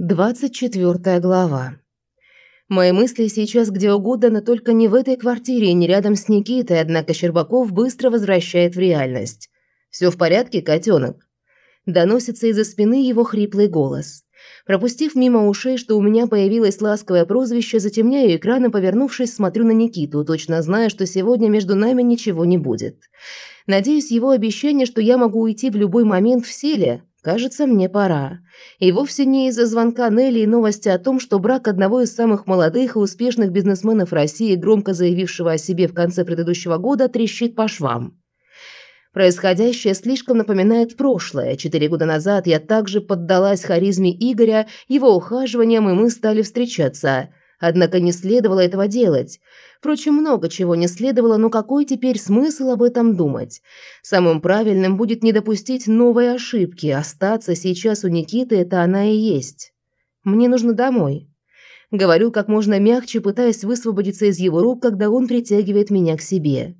24 глава. Мои мысли сейчас где угодно, но только не в этой квартире и не рядом с Никитой, однако Щербаков быстро возвращает в реальность. «Все в порядке, котенок?» Доносится из-за спины его хриплый голос. Пропустив мимо ушей, что у меня появилось ласковое прозвище, затемняю экран и, повернувшись, смотрю на Никиту, точно зная, что сегодня между нами ничего не будет. Надеюсь, его обещание, что я могу уйти в любой момент в силе, Кажется, мне пора. И вовсе не из-за звонка Нелли и новости о том, что брак одного из самых молодых и успешных бизнесменов России, громко заявившего о себе в конце предыдущего года, трещит по швам. Происходящее слишком напоминает прошлое. Четыре года назад я также поддалась харизме Игоря, его ухаживаниям, и мы стали встречаться. Однако не следовало этого делать. Впрочем, много чего не следовало, но какой теперь смысл об этом думать? Самым правильным будет не допустить новой ошибки. Остаться сейчас у Никиты – это она и есть. Мне нужно домой. Говорю как можно мягче, пытаясь высвободиться из его рук, когда он притягивает меня к себе.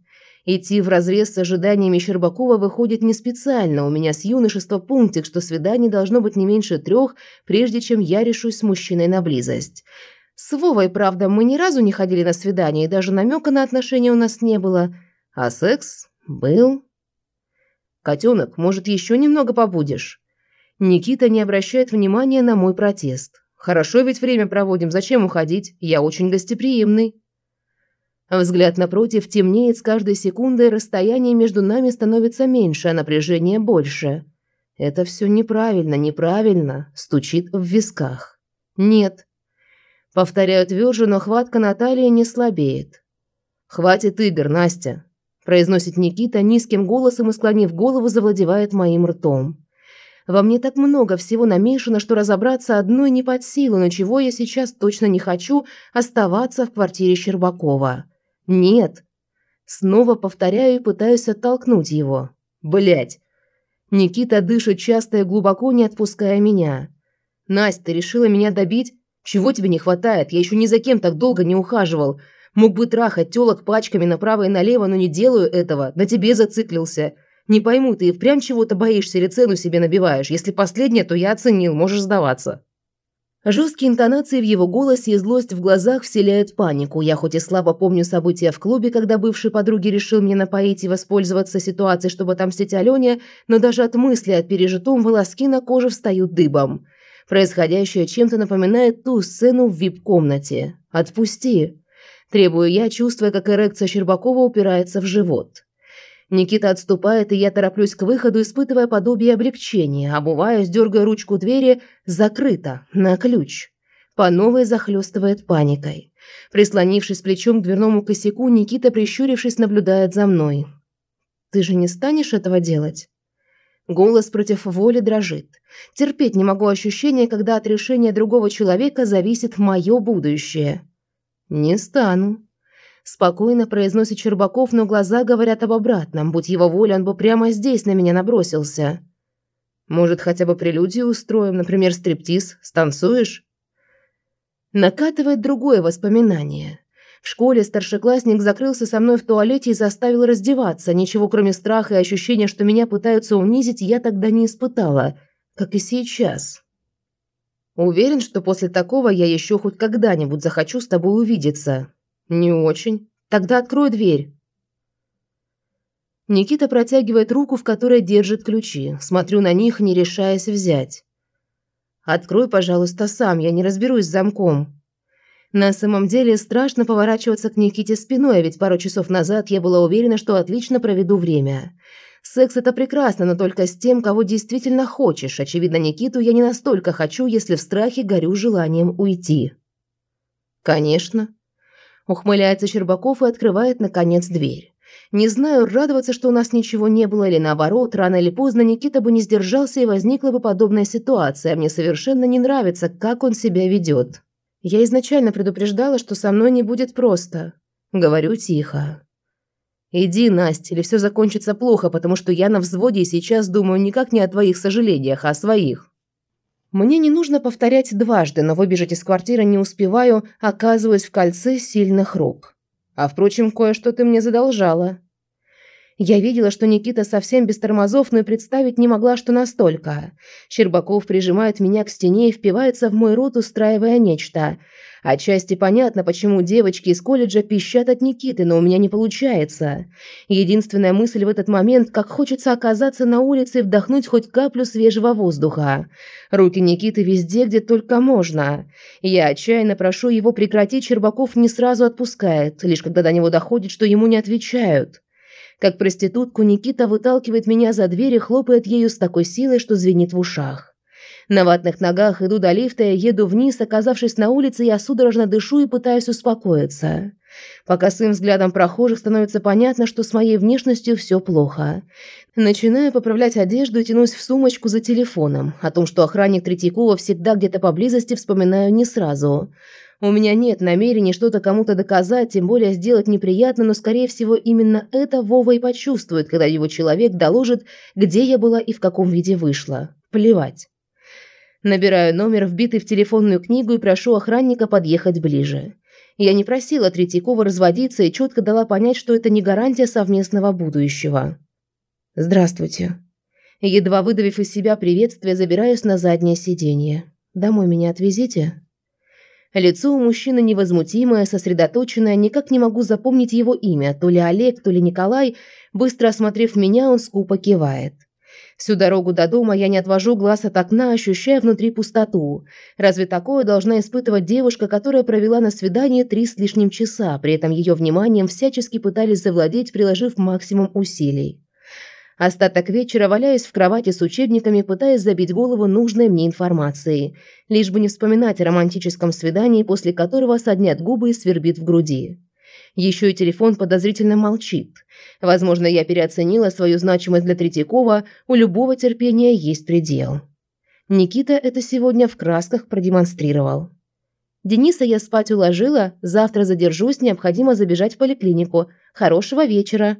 Идти вразрез с ожиданиями Щербакова выходит не специально. У меня с юношества пунктик, что свидание должно быть не меньше трех, прежде чем я решусь с мужчиной на близость. С Вовой, правда, мы ни разу не ходили на свидание, и даже намека на отношения у нас не было. А секс был. Котенок, может, еще немного побудешь? Никита не обращает внимания на мой протест. Хорошо ведь время проводим, зачем уходить? Я очень гостеприимный. Взгляд напротив темнеет с каждой секундой, расстояние между нами становится меньше, а напряжение больше. Это все неправильно, неправильно, стучит в висках. Нет, Повторяю тверже, но хватка Натальи не слабеет. «Хватит игр, Настя», – произносит Никита низким голосом и, склонив голову, завладевает моим ртом. Во мне так много всего намешано, что разобраться одной не под силу, но чего я сейчас точно не хочу – оставаться в квартире Щербакова. Нет. Снова повторяю и пытаюсь оттолкнуть его. Блять. Никита дышит часто и глубоко, не отпуская меня. «Настя, ты решила меня добить? Чего тебе не хватает? Я еще ни за кем так долго не ухаживал. Мог бы трахать тёлок пачками направо и налево, но не делаю этого. На тебе зациклился. Не пойму, ты впрямь чего-то боишься или цену себе набиваешь. Если последнее, то я оценил, можешь сдаваться». Жесткие интонации в его голосе и злость в глазах вселяют панику. Я хоть и слабо помню события в клубе, когда бывший подруги решил мне напоить и воспользоваться ситуацией, чтобы отомстить Алене, но даже от мысли о пережитом волоски на коже встают дыбом. Происходящее чем-то напоминает ту сцену в вип-комнате. «Отпусти!» Требую я, чувствуя, как эрекция Щербакова упирается в живот. Никита отступает, и я тороплюсь к выходу, испытывая подобие облегчения. Обуваюсь, дергая ручку двери. Закрыто. На ключ. По новой захлестывает паникой. Прислонившись плечом к дверному косяку, Никита, прищурившись, наблюдает за мной. «Ты же не станешь этого делать?» Голос против воли дрожит. Терпеть не могу ощущения, когда от решения другого человека зависит мое будущее. «Не стану», – спокойно произносит Чербаков, но глаза говорят об обратном. Будь его воля, он бы прямо здесь на меня набросился. «Может, хотя бы прелюдию устроим, например, стриптиз? Станцуешь?» Накатывает другое воспоминание. В школе старшеклассник закрылся со мной в туалете и заставил раздеваться. Ничего, кроме страха и ощущения, что меня пытаются унизить, я тогда не испытала. Как и сейчас. Уверен, что после такого я еще хоть когда-нибудь захочу с тобой увидеться. Не очень. Тогда открой дверь. Никита протягивает руку, в которой держит ключи. Смотрю на них, не решаясь взять. Открой, пожалуйста, сам, я не разберусь с замком. На самом деле страшно поворачиваться к Никите спиной, ведь пару часов назад я была уверена, что отлично проведу время. Секс – это прекрасно, но только с тем, кого действительно хочешь. Очевидно, Никиту я не настолько хочу, если в страхе горю желанием уйти. «Конечно». Ухмыляется Щербаков и открывает, наконец, дверь. Не знаю, радоваться, что у нас ничего не было, или наоборот, рано или поздно Никита бы не сдержался и возникла бы подобная ситуация, мне совершенно не нравится, как он себя ведет. Я изначально предупреждала, что со мной не будет просто. Говорю тихо. Иди, Настя, или все закончится плохо, потому что я на взводе и сейчас думаю никак не о твоих сожалениях, а о своих. Мне не нужно повторять дважды, но выбежать из квартиры не успеваю, оказываясь в кольце сильных рук. А впрочем, кое-что ты мне задолжала. Я видела, что Никита совсем без тормозов, но и представить не могла, что настолько. Щербаков прижимает меня к стене и впивается в мой рот, устраивая нечто. Отчасти понятно, почему девочки из колледжа пищат от Никиты, но у меня не получается. Единственная мысль в этот момент, как хочется оказаться на улице и вдохнуть хоть каплю свежего воздуха. Руки Никиты везде, где только можно. Я отчаянно прошу его прекратить, Щербаков не сразу отпускает, лишь когда до него доходит, что ему не отвечают. Как проститутку Никита выталкивает меня за дверь и хлопает ею с такой силой, что звенит в ушах. На ватных ногах иду до лифта еду вниз, оказавшись на улице, я судорожно дышу и пытаюсь успокоиться. По косым взглядам прохожих становится понятно, что с моей внешностью все плохо. Начинаю поправлять одежду и тянусь в сумочку за телефоном. О том, что охранник Третьякова всегда где-то поблизости, вспоминаю не сразу. У меня нет намерения что-то кому-то доказать, тем более сделать неприятно, но, скорее всего, именно это Вова и почувствует, когда его человек доложит, где я была и в каком виде вышла. Плевать. Набираю номер, вбитый в телефонную книгу, и прошу охранника подъехать ближе. Я не просила Третьякова разводиться и четко дала понять, что это не гарантия совместного будущего. «Здравствуйте». Едва выдавив из себя приветствие, забираюсь на заднее сиденье. «Домой меня отвезите?» Лицо у мужчины невозмутимое, сосредоточенное, никак не могу запомнить его имя, то ли Олег, то ли Николай. Быстро осмотрев меня, он скупо кивает. Всю дорогу до дома я не отвожу глаз от окна, ощущая внутри пустоту. Разве такое должна испытывать девушка, которая провела на свидании три с лишним часа, при этом ее вниманием всячески пытались завладеть, приложив максимум усилий? Остаток вечера валяюсь в кровати с учебниками, пытаясь забить голову нужной мне информацией, лишь бы не вспоминать о романтическом свидании, после которого соднят губы и свербит в груди. Еще и телефон подозрительно молчит. Возможно, я переоценила свою значимость для Третьякова, у любого терпения есть предел. Никита это сегодня в красках продемонстрировал. Дениса я спать уложила, завтра задержусь, необходимо забежать в поликлинику. Хорошего вечера.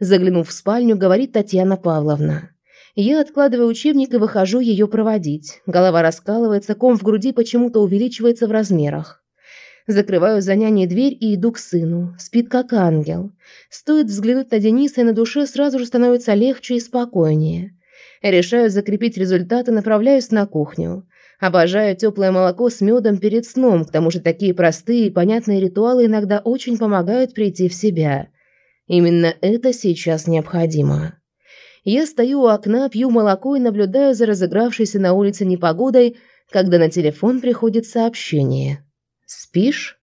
Заглянув в спальню, говорит Татьяна Павловна. Я откладываю учебник и выхожу ее проводить. Голова раскалывается, ком в груди почему-то увеличивается в размерах. Закрываю за няней дверь и иду к сыну. Спит как ангел. Стоит взглянуть на Дениса, и на душе сразу же становится легче и спокойнее. Решаю закрепить результаты, направляюсь на кухню. Обожаю теплое молоко с медом перед сном, к тому же такие простые и понятные ритуалы иногда очень помогают прийти в себя. Именно это сейчас необходимо. Я стою у окна, пью молоко и наблюдаю за разыгравшейся на улице непогодой, когда на телефон приходит сообщение. «Спишь?»